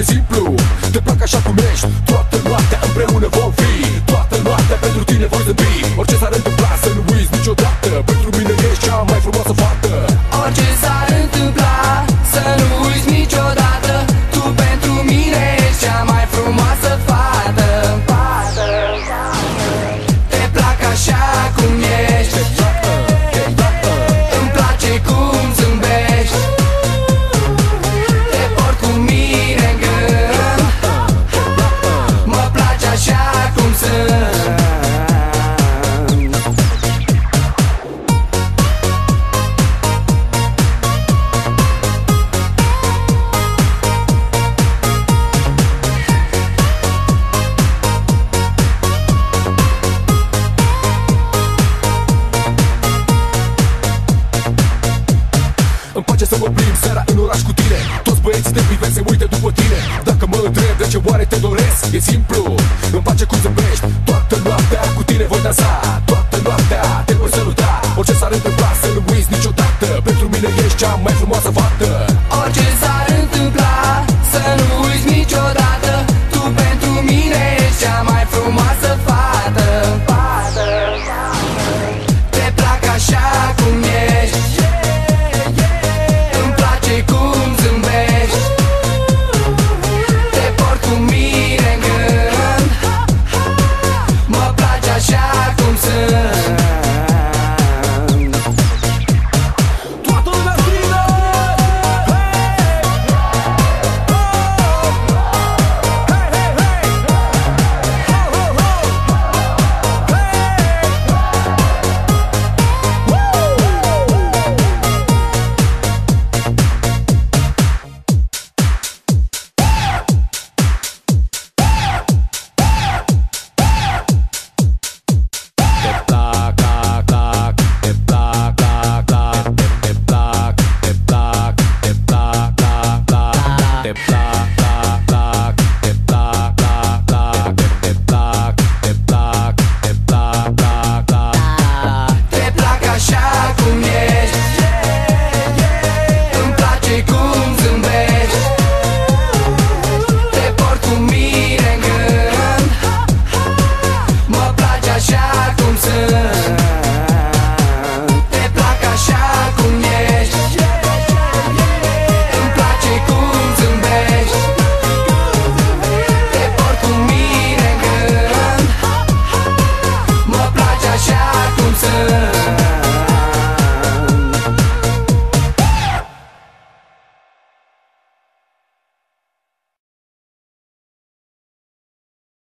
E simplu, te plac așa cum ești Toată noaptea împreună vom fi. Toată noaptea pentru tine voi zâmbi place să mă plimb seara în oraș cu tine. Toți băieții te privesc, se uită după tine. Dacă mă întreb de ce oare te doresc E simplu, îmi place cum zâmbești Toată noaptea cu tine voi dansa. Toată noaptea te voi saluta. Orice s-ar întâmpla să nu uiți niciodată. Pentru mine ești cea mai frumoasă fată